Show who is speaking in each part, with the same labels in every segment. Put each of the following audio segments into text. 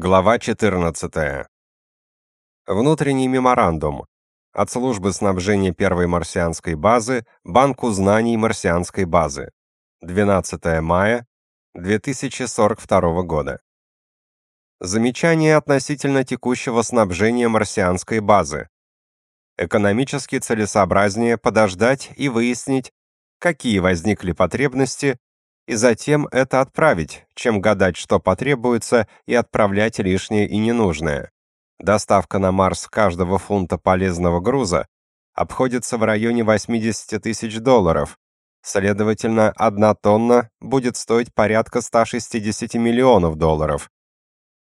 Speaker 1: Глава 14. Внутренний меморандум от службы снабжения первой марсианской базы Банку знаний марсианской базы. 12 мая 2042 года. Замечание относительно текущего снабжения марсианской базы. Экономически целесообразнее подождать и выяснить, какие возникли потребности и затем это отправить, чем гадать, что потребуется, и отправлять лишнее и ненужное. Доставка на Марс каждого фунта полезного груза обходится в районе 80 тысяч долларов. Следовательно, одна тонна будет стоить порядка 160 миллионов долларов.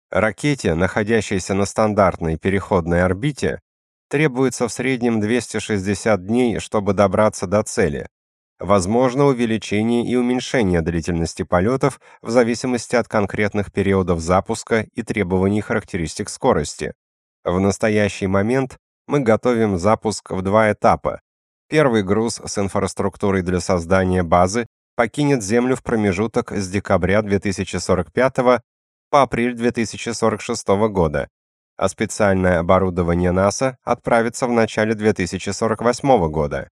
Speaker 1: Ракете, находящейся на стандартной переходной орбите, требуется в среднем 260 дней, чтобы добраться до цели. Возможно увеличение и уменьшение длительности полетов в зависимости от конкретных периодов запуска и требований характеристик скорости. В настоящий момент мы готовим запуск в два этапа. Первый груз с инфраструктурой для создания базы покинет Землю в промежуток с декабря 2045 по апрель 2046 года, а специальное оборудование НАСА отправится в начале 2048 года.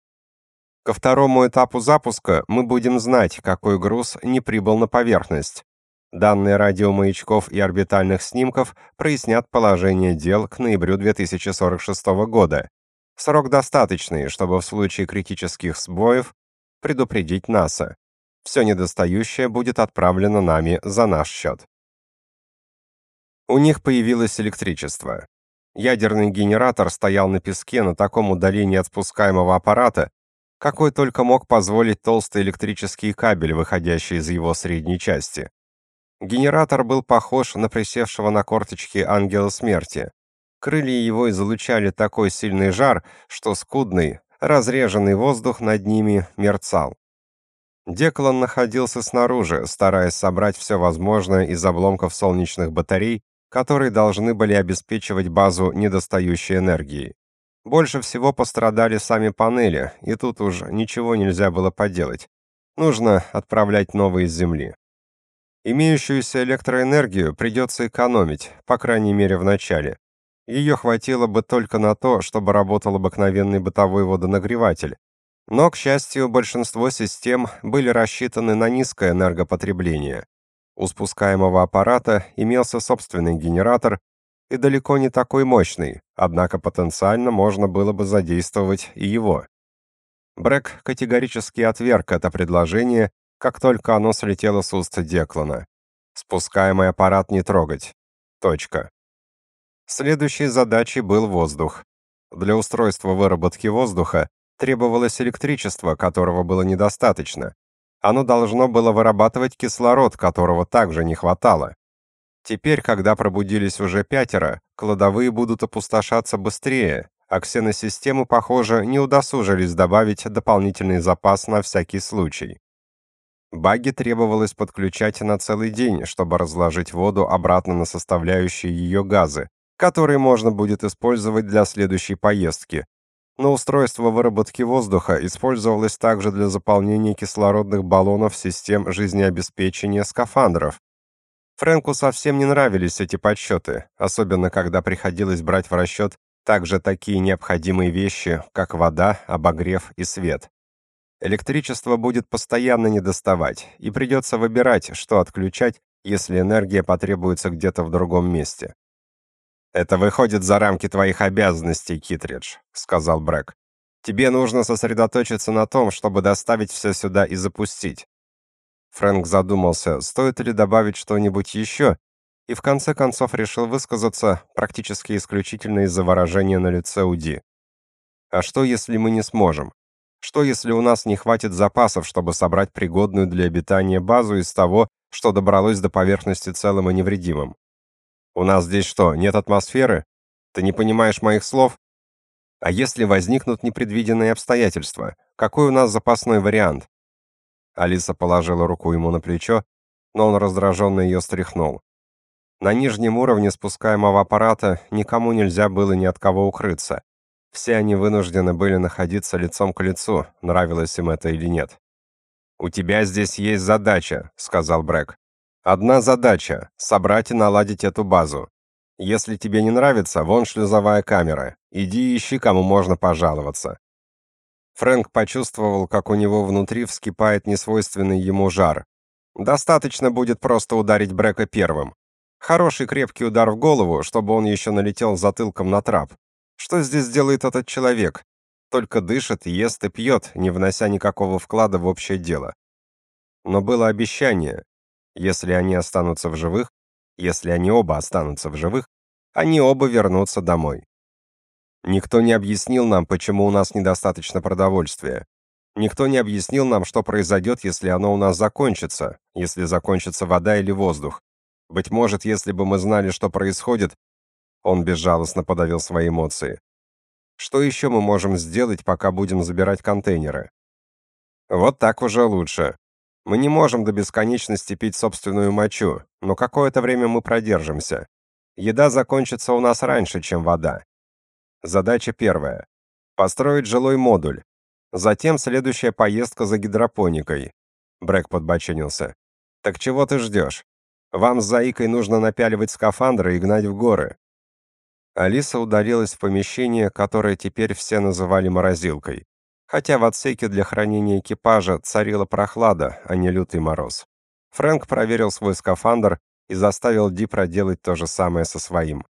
Speaker 1: Ко второму этапу запуска мы будем знать, какой груз не прибыл на поверхность. Данные радиомаячков и орбитальных снимков прояснят положение дел к ноябрю 2046 года. Срок достаточный, чтобы в случае критических сбоев предупредить НАСА. Все недостающее будет отправлено нами за наш счет. У них появилось электричество. Ядерный генератор стоял на песке на таком удалении от спускаемого аппарата, какой только мог позволить толстый электрический кабель, выходящий из его средней части. Генератор был похож на присевшего на корточки ангела смерти. Крылья его излучали такой сильный жар, что скудный, разреженный воздух над ними мерцал. Деклан находился снаружи, стараясь собрать все возможное из обломков солнечных батарей, которые должны были обеспечивать базу недостающей энергией. Больше всего пострадали сами панели, и тут уж ничего нельзя было поделать. Нужно отправлять новые с Земли. Имеющуюся электроэнергию придется экономить, по крайней мере в начале. Ее хватило бы только на то, чтобы работал обыкновенный бытовой водонагреватель. Но, к счастью, большинство систем были рассчитаны на низкое энергопотребление. У спускаемого аппарата имелся собственный генератор, и далеко не такой мощный, однако потенциально можно было бы задействовать и его. Брэк категорически отверг это предложение, как только оно слетело с уст Деклана. Спускаемый аппарат не трогать. Точка. Следующей задачей был воздух. Для устройства выработки воздуха требовалось электричество, которого было недостаточно. Оно должно было вырабатывать кислород, которого также не хватало. Теперь, когда пробудились уже пятеро, кладовые будут опустошаться быстрее, а ксеносистемы, похоже, не удосужились добавить дополнительный запас на всякий случай. Баги требовалось подключать на целый день, чтобы разложить воду обратно на составляющие ее газы, которые можно будет использовать для следующей поездки. Но устройство выработки воздуха использовалось также для заполнения кислородных баллонов систем жизнеобеспечения скафандров, Фрэнку совсем не нравились эти подсчеты, особенно когда приходилось брать в расчет также такие необходимые вещи, как вода, обогрев и свет. Электричество будет постоянно недоставать, и придется выбирать, что отключать, если энергия потребуется где-то в другом месте. «Это выходит за рамки твоих обязанностей, Китридж», — сказал Брэк. «Тебе нужно сосредоточиться на том, чтобы доставить все сюда и запустить. Фрэнк задумался, стоит ли добавить что-нибудь еще, и в конце концов решил высказаться практически исключительно из-за выражения на лице Уди. А что, если мы не сможем? Что, если у нас не хватит запасов, чтобы собрать пригодную для обитания базу из того, что добралось до поверхности целым и невредимым? У нас здесь что, нет атмосферы? Ты не понимаешь моих слов? А если возникнут непредвиденные обстоятельства? Какой у нас запасной вариант? Алиса положила руку ему на плечо, но он раздраженно ее стряхнул. На нижнем уровне спускаемого аппарата никому нельзя было ни от кого укрыться. Все они вынуждены были находиться лицом к лицу, нравилось им это или нет. «У тебя здесь есть задача», — сказал Брэк. Одна задача — собрать и наладить эту базу. Если тебе не нравится, вон шлюзовая камера. Иди ищи, кому можно пожаловаться. Фрэнк почувствовал, как у него внутри вскипает несвойственный ему жар. Достаточно будет просто ударить Брека первым. Хороший крепкий удар в голову, чтобы он еще налетел затылком на трап. Что здесь делает этот человек? Только дышит, ест и пьет, не внося никакого вклада в общее дело. Но было обещание, если они останутся в живых, если они оба останутся в живых, они оба вернутся домой. Никто не объяснил нам, почему у нас недостаточно продовольствия. Никто не объяснил нам, что произойдет, если оно у нас закончится, если закончится вода или воздух. Быть может, если бы мы знали, что происходит, он безжалостно подавил свои эмоции. Что еще мы можем сделать, пока будем забирать контейнеры? Вот так уже лучше. Мы не можем до бесконечности пить собственную мочу, но какое-то время мы продержимся. Еда закончится у нас раньше, чем вода. Задача первая. Построить жилой модуль. Затем следующая поездка за гидропоникой. Брэк подбоченился. Так чего ты ждешь? Вам с Заикой нужно напяливать скафандры и гнать в горы. Алиса удалилась в помещение, которое теперь все называли морозилкой хотя в отсеке для хранения экипажа царила прохлада, а не лютый мороз. Фрэнк проверил свой скафандр и заставил Ди проделать то же самое со своим.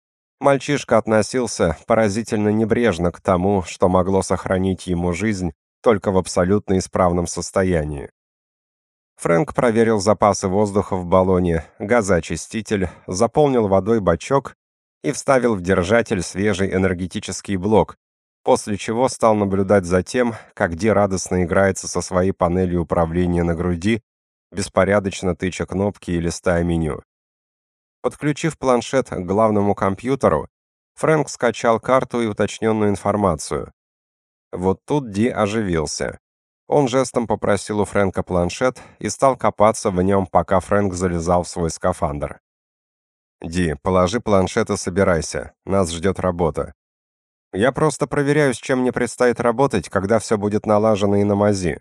Speaker 1: Мальчишка относился поразительно небрежно к тому, что могло сохранить ему жизнь только в абсолютно исправном состоянии. Фрэнк проверил запасы воздуха в баллоне, газоочиститель, заполнил водой бачок и вставил в держатель свежий энергетический блок, после чего стал наблюдать за тем, как Ди радостно играется со своей панелью управления на груди, беспорядочно тыча кнопки и листая меню. Подключив планшет к главному компьютеру, Фрэнк скачал карту и уточненную информацию. Вот тут Ди оживился. Он жестом попросил у Фрэнка планшет и стал копаться в нем, пока Фрэнк залезал в свой скафандр. «Ди, положи планшет и собирайся. Нас ждет работа. Я просто проверяю, с чем мне предстоит работать, когда все будет налажено и на мази.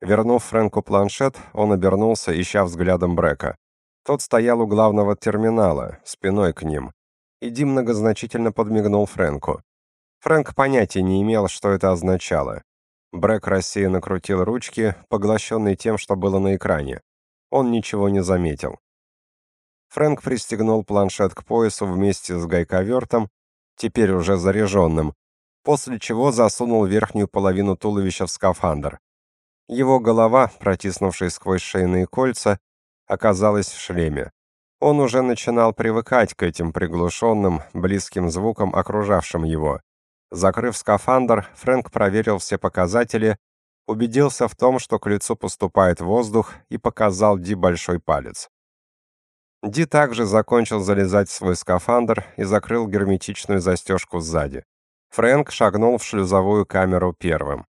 Speaker 1: Вернув Фрэнку планшет, он обернулся, ища взглядом Брека. Тот стоял у главного терминала, спиной к ним. И Ди многозначительно подмигнул Фрэнку. Фрэнк понятия не имел, что это означало. Брэк рассеянно крутил ручки, поглощенный тем, что было на экране. Он ничего не заметил. Фрэнк пристегнул планшет к поясу вместе с гайковертом теперь уже заряженным, после чего засунул верхнюю половину туловища в скафандр. Его голова, протиснувшись сквозь шейные кольца, оказалась в шлеме. Он уже начинал привыкать к этим приглушенным, близким звукам, окружавшим его. Закрыв скафандр, Фрэнк проверил все показатели, убедился в том, что к лицу поступает воздух, и показал Ди большой палец. Ди также закончил залезать в свой скафандр и закрыл герметичную застежку сзади. Фрэнк шагнул в шлюзовую камеру первым.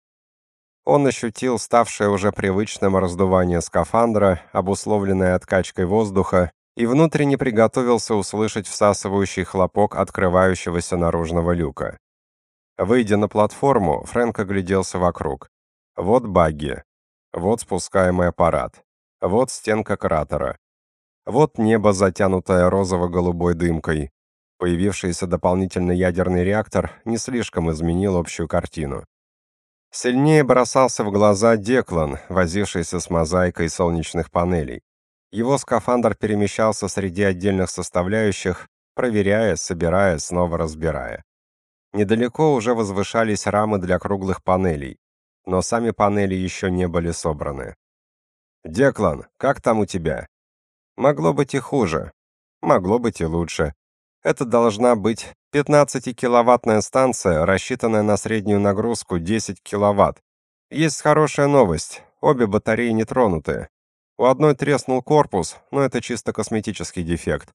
Speaker 1: Он ощутил ставшее уже привычным раздувание скафандра, обусловленное откачкой воздуха, и внутренне приготовился услышать всасывающий хлопок открывающегося наружного люка. Выйдя на платформу, Фрэнк огляделся вокруг. Вот багги. Вот спускаемый аппарат. Вот стенка кратера. Вот небо, затянутое розово-голубой дымкой. Появившийся дополнительный ядерный реактор не слишком изменил общую картину. Сильнее бросался в глаза Деклан, возившийся с мозаикой солнечных панелей. Его скафандр перемещался среди отдельных составляющих, проверяя, собирая, снова разбирая. Недалеко уже возвышались рамы для круглых панелей, но сами панели еще не были собраны. «Деклан, как там у тебя?» Могло быть и хуже. Могло быть и лучше. Это должна быть 15-киловаттная станция, рассчитанная на среднюю нагрузку 10 киловатт. Есть хорошая новость. Обе батареи не тронуты. У одной треснул корпус, но это чисто косметический дефект.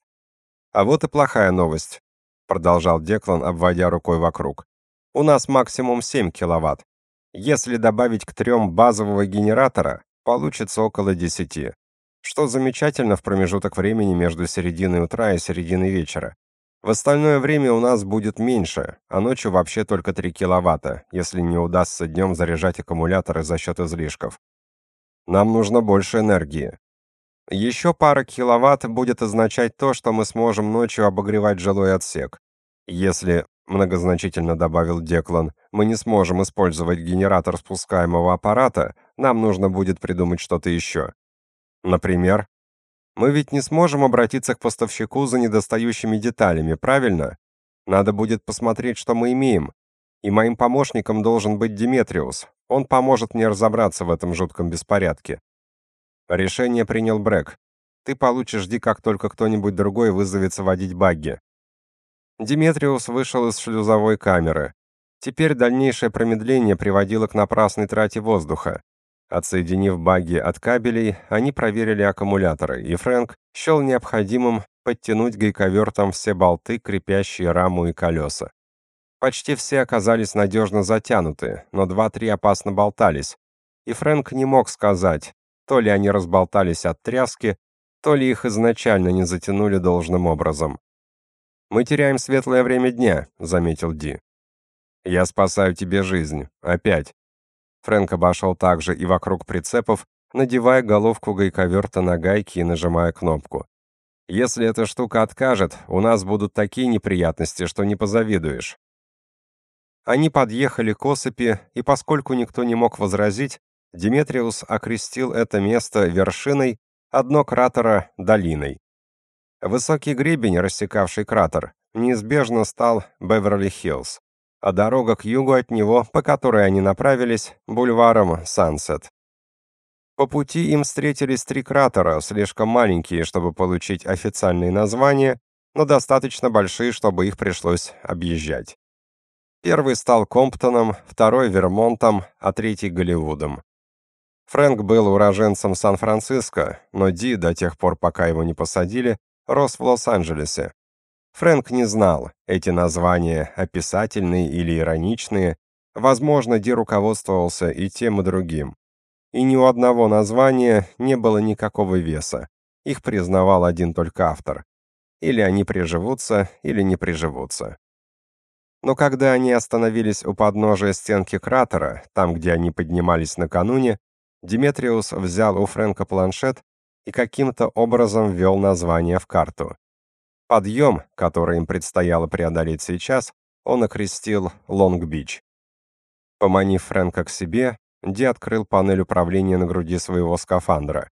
Speaker 1: А вот и плохая новость, продолжал Деклан, обводя рукой вокруг. У нас максимум 7 киловатт. Если добавить к трем базового генератора, получится около 10 что замечательно в промежуток времени между серединой утра и серединой вечера. В остальное время у нас будет меньше, а ночью вообще только 3 киловатта, если не удастся днем заряжать аккумуляторы за счет излишков. Нам нужно больше энергии. Еще пара киловатт будет означать то, что мы сможем ночью обогревать жилой отсек. Если, многозначительно добавил Деклан, мы не сможем использовать генератор спускаемого аппарата, нам нужно будет придумать что-то еще. Например, мы ведь не сможем обратиться к поставщику за недостающими деталями, правильно? Надо будет посмотреть, что мы имеем. И моим помощником должен быть Диметриус. Он поможет мне разобраться в этом жутком беспорядке. Решение принял Брэк. Ты получишь Ди, как только кто-нибудь другой вызовется водить багги. Диметриус вышел из шлюзовой камеры. Теперь дальнейшее промедление приводило к напрасной трате воздуха. Отсоединив багги от кабелей, они проверили аккумуляторы, и Фрэнк счел необходимым подтянуть гайковертом все болты, крепящие раму и колеса. Почти все оказались надежно затянуты, но два-три опасно болтались, и Фрэнк не мог сказать, то ли они разболтались от тряски, то ли их изначально не затянули должным образом. «Мы теряем светлое время дня», — заметил Ди. «Я спасаю тебе жизнь. Опять». Фрэнк обошел также и вокруг прицепов, надевая головку гайковерта на гайки и нажимая кнопку. «Если эта штука откажет, у нас будут такие неприятности, что не позавидуешь». Они подъехали к осыпи, и поскольку никто не мог возразить, Диметриус окрестил это место вершиной, а дно кратера — долиной. Высокий гребень, рассекавший кратер, неизбежно стал Беверли-Хиллз, а дорога к югу от него, по которой они направились, бульваром Сансет. По пути им встретились три кратера, слишком маленькие, чтобы получить официальные названия, но достаточно большие, чтобы их пришлось объезжать. Первый стал Комптоном, второй Вермонтом, а третий Голливудом. Фрэнк был уроженцем Сан-Франциско, но Ди, до тех пор, пока его не посадили, рос в Лос-Анджелесе. Фрэнк не знал, эти названия описательные или ироничные, возможно, Ди руководствовался и тем, и другим. И ни у одного названия не было никакого веса, их признавал один только автор. Или они приживутся, или не приживутся. Но когда они остановились у подножия стенки кратера, там, где они поднимались накануне, Диметриус взял у Фрэнка планшет и каким-то образом ввел название в карту. Подъем, который им предстояло преодолеть сейчас, он окрестил Лонг-Бич. Поманив Фрэнка к себе, Ди открыл панель управления на груди своего скафандра.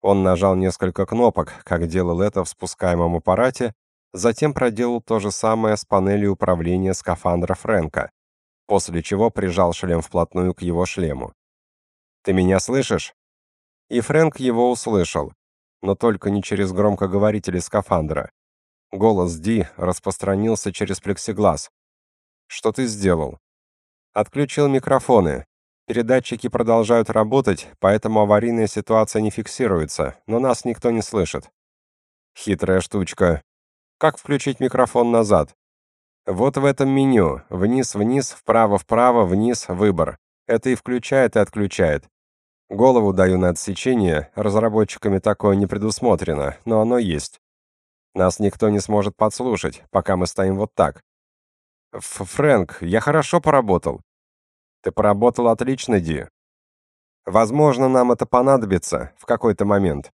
Speaker 1: Он нажал несколько кнопок, как делал это в спускаемом аппарате, затем проделал то же самое с панелью управления скафандра Фрэнка, после чего прижал шлем вплотную к его шлему. Ты меня слышишь?» И Фрэнк его услышал, но только не через громкоговорители скафандра. Голос Ди распространился через плексиглаз. «Что ты сделал?» «Отключил микрофоны. Передатчики продолжают работать, поэтому аварийная ситуация не фиксируется, но нас никто не слышит». «Хитрая штучка. Как включить микрофон назад?» «Вот в этом меню. Вниз-вниз, вправо-вправо, вниз, выбор. Это и включает, и отключает. Голову даю на отсечение, разработчиками такое не предусмотрено, но оно есть. Нас никто не сможет подслушать, пока мы стоим вот так. Ф Фрэнк, я хорошо поработал. Ты поработал отлично, Ди. Возможно, нам это понадобится в какой-то момент.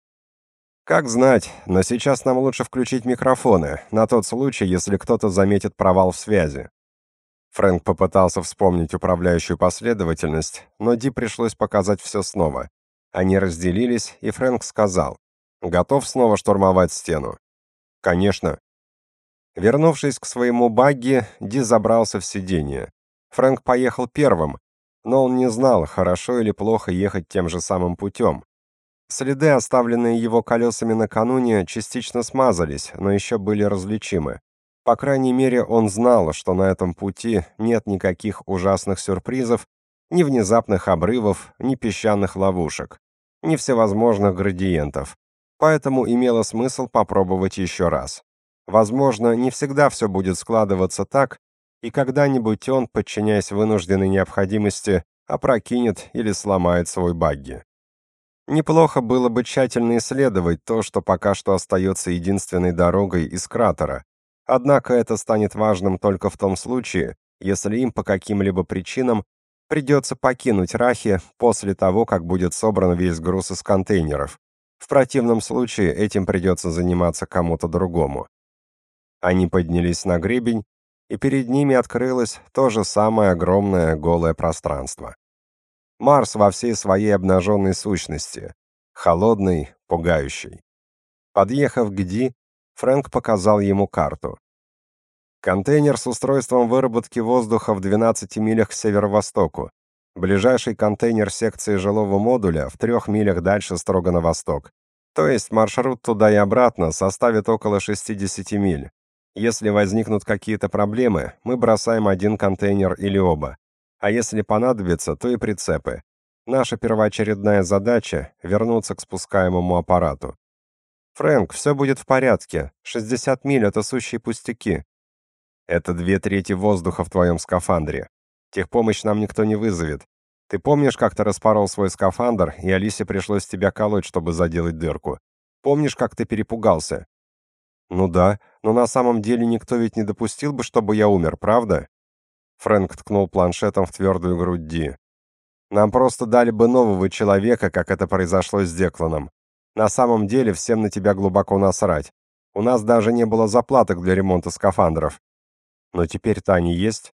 Speaker 1: Как знать, но сейчас нам лучше включить микрофоны, на тот случай, если кто-то заметит провал в связи. Фрэнк попытался вспомнить управляющую последовательность, но Ди пришлось показать все снова. Они разделились, и Фрэнк сказал: "Готов снова штурмовать стену?" "Конечно". Вернувшись к своему багги, Ди забрался в сиденье. Фрэнк поехал первым, но он не знал, хорошо или плохо ехать тем же самым путем. Следы, оставленные его колесами накануне, частично смазались, но еще были различимы. По крайней мере, он знал, что на этом пути нет никаких ужасных сюрпризов, ни внезапных обрывов, ни песчаных ловушек, ни всевозможных градиентов. Поэтому имело смысл попробовать еще раз. Возможно, не всегда все будет складываться так, и когда-нибудь он, подчиняясь вынужденной необходимости, опрокинет или сломает свой багги. Неплохо было бы тщательно исследовать то, что пока что остается единственной дорогой из кратера, Однако это станет важным только в том случае, если им по каким-либо причинам придется покинуть Рахи после того, как будет собран весь груз из контейнеров. В противном случае этим придется заниматься кому-то другому. Они поднялись на гребень, и перед ними открылось то же самое огромное голое пространство. Марс во всей своей обнаженной сущности, холодный, пугающий. Подъехав к Ди, Фрэнк показал ему карту. Контейнер с устройством выработки воздуха в 12 милях к северо-востоку. Ближайший контейнер секции жилого модуля в трех милях дальше строго на восток. То есть маршрут туда и обратно составит около 60 миль. Если возникнут какие-то проблемы, мы бросаем один контейнер или оба. А если понадобится, то и прицепы. Наша первоочередная задача — вернуться к спускаемому аппарату. Фрэнк, все будет в порядке. 60 миль — это сущие пустяки. Это две трети воздуха в твоем скафандре. Техпомощь нам никто не вызовет. Ты помнишь, как ты распорол свой скафандр, и Алисе пришлось тебя колоть, чтобы заделать дырку? Помнишь, как ты перепугался? Ну да, но на самом деле никто ведь не допустил бы, чтобы я умер, правда? Фрэнк ткнул планшетом в твердую грудь Ди. Нам просто дали бы нового человека, как это произошло с Декланом. На самом деле всем на тебя глубоко насрать. У нас даже не было заплаток для ремонта скафандров. Но теперь-то они есть.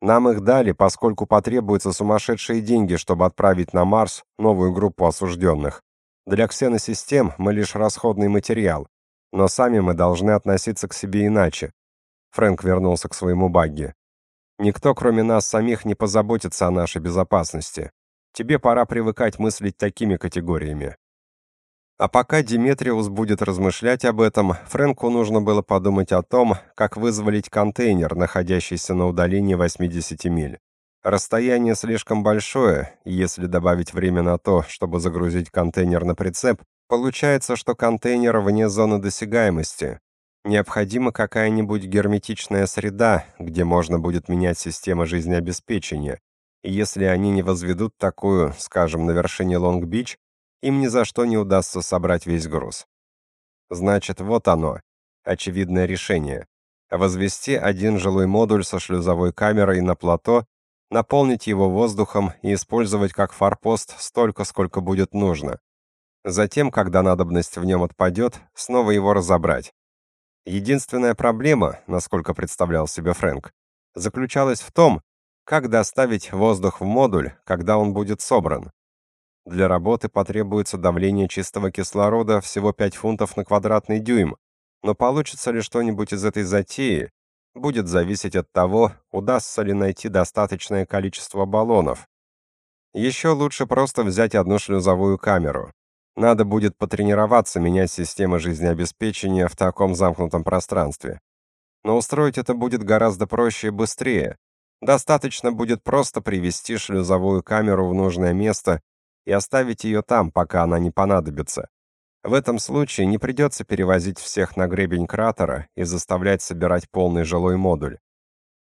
Speaker 1: Нам их дали, поскольку потребуются сумасшедшие деньги, чтобы отправить на Марс новую группу осужденных. Для ксеносистем мы лишь расходный материал, но сами мы должны относиться к себе иначе. Фрэнк вернулся к своему багги. Никто, кроме нас самих, не позаботится о нашей безопасности. Тебе пора привыкать мыслить такими категориями. А пока Диметриус будет размышлять об этом, Фрэнку нужно было подумать о том, как вызволить контейнер, находящийся на удалении 80 миль. Расстояние слишком большое, и если добавить время на то, чтобы загрузить контейнер на прицеп, получается, что контейнер вне зоны досягаемости. Необходима какая-нибудь герметичная среда, где можно будет менять системы жизнеобеспечения. Если они не возведут такую, скажем, на вершине Лонг-Бич, им ни за что не удастся собрать весь груз. Значит, вот оно, очевидное решение. Возвести один жилой модуль со шлюзовой камерой на плато, наполнить его воздухом и использовать как форпост столько, сколько будет нужно. Затем, когда надобность в нем отпадет, снова его разобрать. Единственная проблема, насколько представлял себе Фрэнк, заключалась в том, как доставить воздух в модуль, когда он будет собран. Для работы потребуется давление чистого кислорода всего 5 фунтов на квадратный дюйм, но получится ли что-нибудь из этой затеи, будет зависеть от того, удастся ли найти достаточное количество баллонов. Еще лучше просто взять одну шлюзовую камеру. Надо будет потренироваться менять системы жизнеобеспечения в таком замкнутом пространстве. Но устроить это будет гораздо проще и быстрее. Достаточно будет просто привести шлюзовую камеру в нужное место и оставить ее там, пока она не понадобится. В этом случае не придется перевозить всех на гребень кратера и заставлять собирать полный жилой модуль.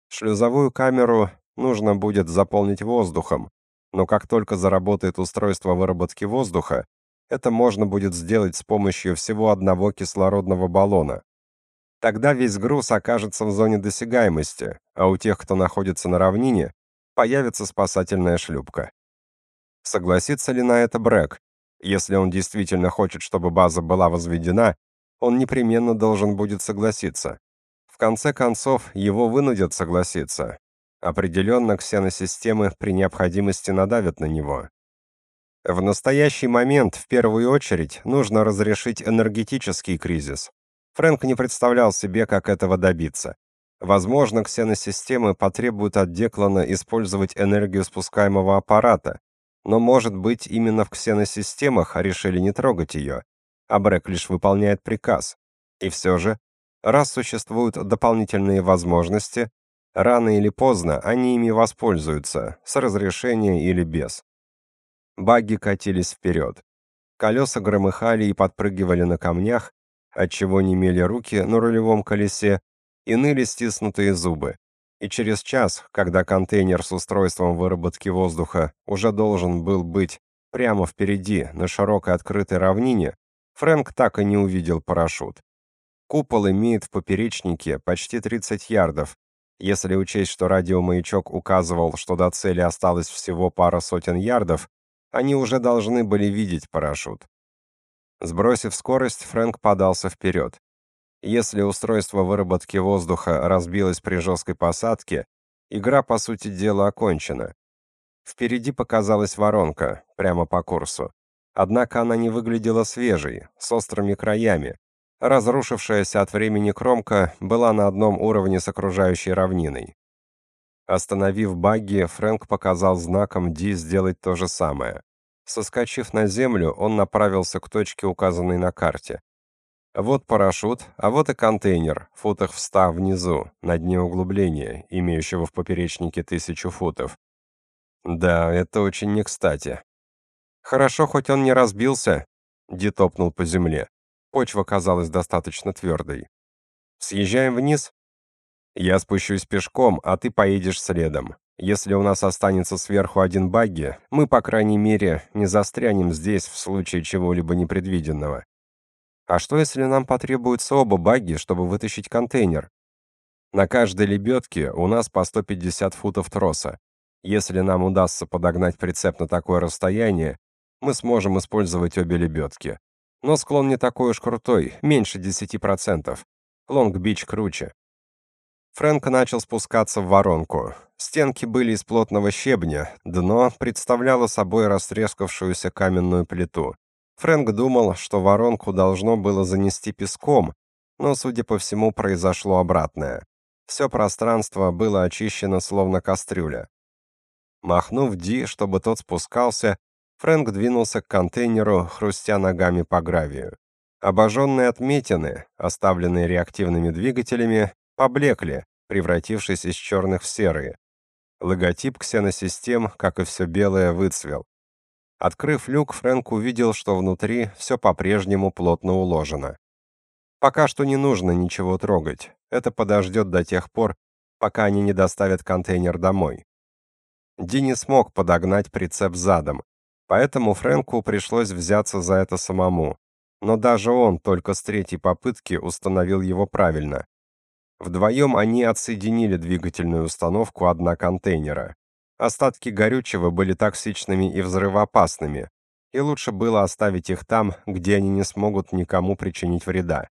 Speaker 1: Шлюзовую камеру нужно будет заполнить воздухом, но как только заработает устройство выработки воздуха, это можно будет сделать с помощью всего одного кислородного баллона. Тогда весь груз окажется в зоне досягаемости, а у тех, кто находится на равнине, появится спасательная шлюпка. Согласится ли на это Брэк? Если он действительно хочет, чтобы база была возведена, он непременно должен будет согласиться. В конце концов, его вынудят согласиться. Определенно, ксеносистемы при необходимости надавят на него. В настоящий момент, в первую очередь, нужно разрешить энергетический кризис. Фрэнк не представлял себе, как этого добиться. Возможно, ксеносистемы потребуют от Деклана использовать энергию спускаемого аппарата, но, может быть, именно в ксеносистемах решили не трогать ее, а Брэк лишь выполняет приказ. И все же, раз существуют дополнительные возможности, рано или поздно они ими воспользуются, с разрешения или без. Багги катились вперед. Колеса громыхали и подпрыгивали на камнях, отчего немели руки на рулевом колесе и ныли стиснутые зубы и через час, когда контейнер с устройством выработки воздуха уже должен был быть прямо впереди, на широкой открытой равнине, Фрэнк так и не увидел парашют. Купол имеет в поперечнике почти 30 ярдов. Если учесть, что радиомаячок указывал, что до цели осталось всего пара сотен ярдов, они уже должны были видеть парашют. Сбросив скорость, Фрэнк подался вперед. Если устройство выработки воздуха разбилось при жесткой посадке, игра, по сути дела, окончена. Впереди показалась воронка, прямо по курсу. Однако она не выглядела свежей, с острыми краями. Разрушившаяся от времени кромка была на одном уровне с окружающей равниной. Остановив багги, Фрэнк показал знаком Ди сделать то же самое. Соскочив на землю, он направился к точке, указанной на карте. Вот парашют, а вот и контейнер, футах в ста внизу, на дне углубления, имеющего в поперечнике тысячу футов. Да, это очень не кстати. Хорошо, хоть он не разбился, Ди топнул по земле. Почва казалась достаточно твердой. Съезжаем вниз? Я спущусь пешком, а ты поедешь следом. Если у нас останется сверху один багги, мы, по крайней мере, не застрянем здесь в случае чего-либо непредвиденного. А что, если нам потребуется оба багги, чтобы вытащить контейнер? На каждой лебедке у нас по 150 футов троса. Если нам удастся подогнать прицеп на такое расстояние, мы сможем использовать обе лебедки. Но склон не такой уж крутой, меньше 10%. Лонг-Бич круче. Фрэнк начал спускаться в воронку. Стенки были из плотного щебня, дно представляло собой растрескавшуюся каменную плиту. Фрэнк думал, что воронку должно было занести песком, но, судя по всему, произошло обратное. Все пространство было очищено словно кастрюля. Махнув Ди, чтобы тот спускался, Фрэнк двинулся к контейнеру, хрустя ногами по гравию. Обожженные отметины, оставленные реактивными двигателями, поблекли, превратившись из черных в серые. Логотип ксеносистем, как и все белое, выцвел. Открыв люк, Фрэнк увидел, что внутри все по-прежнему плотно уложено. Пока что не нужно ничего трогать. Это подождет до тех пор, пока они не доставят контейнер домой. Ди не смог подогнать прицеп задом, Поэтому Фрэнку пришлось взяться за это самому. Но даже он только с третьей попытки установил его правильно. Вдвоем они отсоединили двигательную установку от контейнера. Остатки горючего были токсичными и взрывоопасными, и лучше было оставить их там, где они не смогут никому причинить вреда.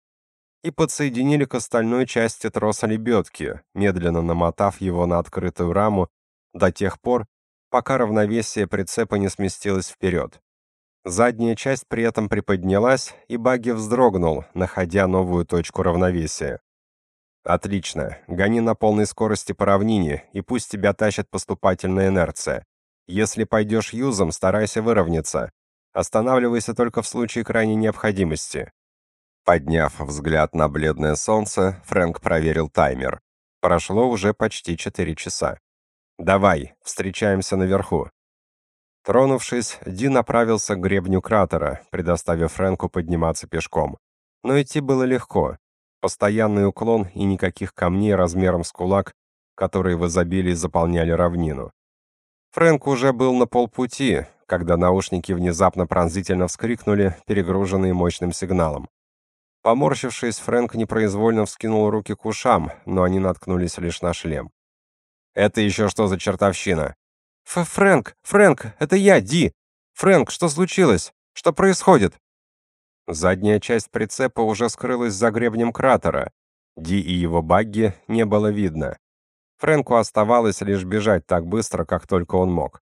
Speaker 1: И подсоединили к остальной части троса лебедки, медленно намотав его на открытую раму до тех пор, пока равновесие прицепа не сместилось вперед. Задняя часть при этом приподнялась, и багги вздрогнул, находя новую точку равновесия. Отлично. Гони на полной скорости по равнине, и пусть тебя тащит поступательная инерция. Если пойдешь юзом, старайся выровняться. Останавливайся только в случае крайней необходимости. Подняв взгляд на бледное солнце, Фрэнк проверил таймер. Прошло уже почти 4 часа. Давай, встречаемся наверху. Тронувшись, Ди направился к гребню кратера, предоставив Фрэнку подниматься пешком. Но идти было легко. Постоянный уклон и никаких камней размером с кулак, которые в изобилии заполняли равнину. Фрэнк уже был на полпути, когда наушники внезапно пронзительно вскрикнули, перегруженные мощным сигналом. Поморщившись, Фрэнк непроизвольно вскинул руки к ушам, но они наткнулись лишь на шлем. Это еще что за чертовщина? Ф Фрэнк, Фрэнк, это я, Ди. Фрэнк, что случилось? Что происходит? Задняя часть прицепа уже скрылась за гребнем кратера. Ди и его багги не было видно. Фрэнку оставалось лишь бежать так быстро, как только он мог.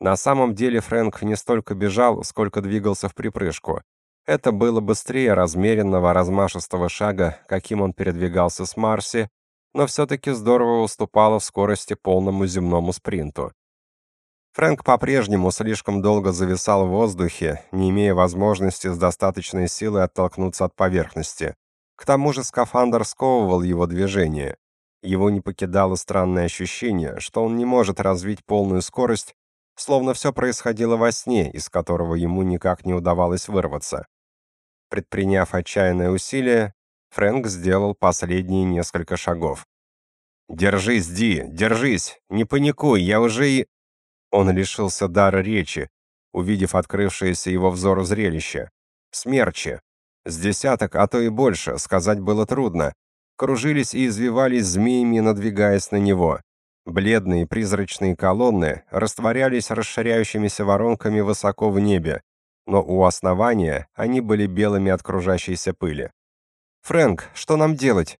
Speaker 1: На самом деле Фрэнк не столько бежал, сколько двигался в припрыжку. Это было быстрее размеренного, размашистого шага, каким он передвигался с Марси, но все-таки здорово уступала в скорости полному земному спринту. Фрэнк по-прежнему слишком долго зависал в воздухе, не имея возможности с достаточной силой оттолкнуться от поверхности. К тому же скафандр сковывал его движение. Его не покидало странное ощущение, что он не может развить полную скорость, словно все происходило во сне, из которого ему никак не удавалось вырваться. Предприняв отчаянное усилие, Фрэнк сделал последние несколько шагов. «Держись, Ди, держись! Не паникуй, я уже и...» Он лишился дара речи, увидев открывшееся его взору зрелище. Смерчи. С десяток, а то и больше, сказать было трудно. Кружились и извивались змеями, надвигаясь на него. Бледные призрачные колонны растворялись расширяющимися воронками высоко в небе. но у основания они были белыми от кружащейся пыли.
Speaker 2: «Фрэнк, что нам делать?»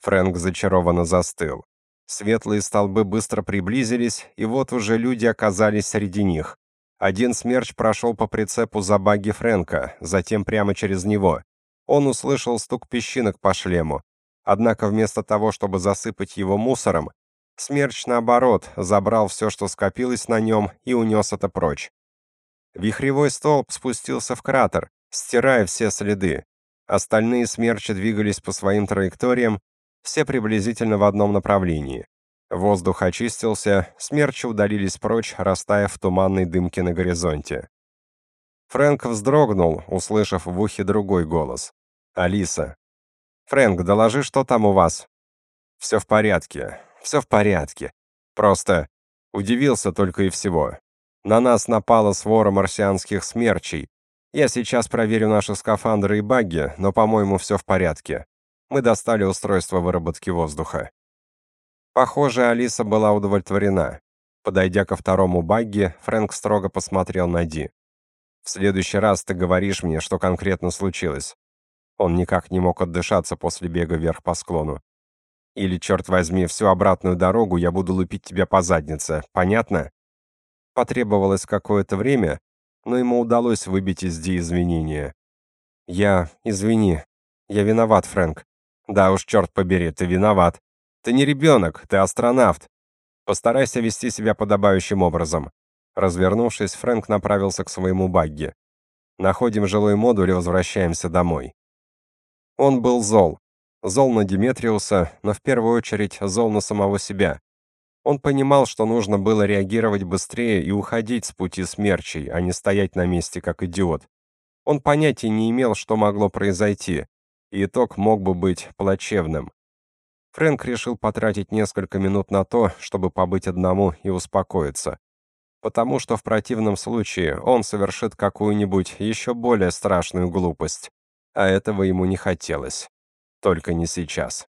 Speaker 1: Фрэнк зачарованно застыл. Светлые столбы быстро приблизились, и вот уже люди оказались среди них. Один смерч прошел по прицепу за багги Фрэнка, затем прямо через него. Он услышал стук песчинок по шлему. Однако вместо того, чтобы засыпать его мусором, смерч, наоборот, забрал все, что скопилось на нем, и унес это прочь. Вихревой столб спустился в кратер, стирая все следы. Остальные смерчи двигались по своим траекториям, все приблизительно в одном направлении. Воздух очистился, смерчи удалились прочь, растаяв в туманной дымке на горизонте. Фрэнк вздрогнул, услышав в ухе другой голос. «Алиса». «Фрэнк, доложи, что там у вас?» «Все в порядке, все в порядке. Просто удивился только и всего. На нас напала свора марсианских смерчей. Я сейчас проверю наши скафандры и багги, но, по-моему, все в порядке. Мы достали устройство выработки воздуха. Похоже, Алиса была удовлетворена. Подойдя ко второму багги, Фрэнк строго посмотрел на Ди. «В следующий раз ты говоришь мне, что конкретно случилось». Он никак не мог отдышаться после бега вверх по склону. «Или, черт возьми, всю обратную дорогу я буду лупить тебя по заднице, понятно?» Потребовалось какое-то время, но ему удалось выбить из Ди извинения. «Я... извини. Я виноват, Фрэнк. Да уж, черт побери, ты виноват. Ты не ребенок, ты астронавт. Постарайся вести себя подобающим образом. Развернувшись, Фрэнк направился к своему багги. Находим жилой модуль и возвращаемся домой. Он был зол. Зол на Диметриуса, но в первую очередь зол на самого себя. Он понимал, что нужно было реагировать быстрее и уходить с пути смерчей, а не стоять на месте как идиот. Он понятия не имел, что могло произойти, итог мог бы быть плачевным. Фрэнк решил потратить несколько минут на то, чтобы побыть одному и успокоиться. Потому что в противном случае он совершит какую-нибудь еще более страшную глупость. А этого ему не хотелось. Только не сейчас.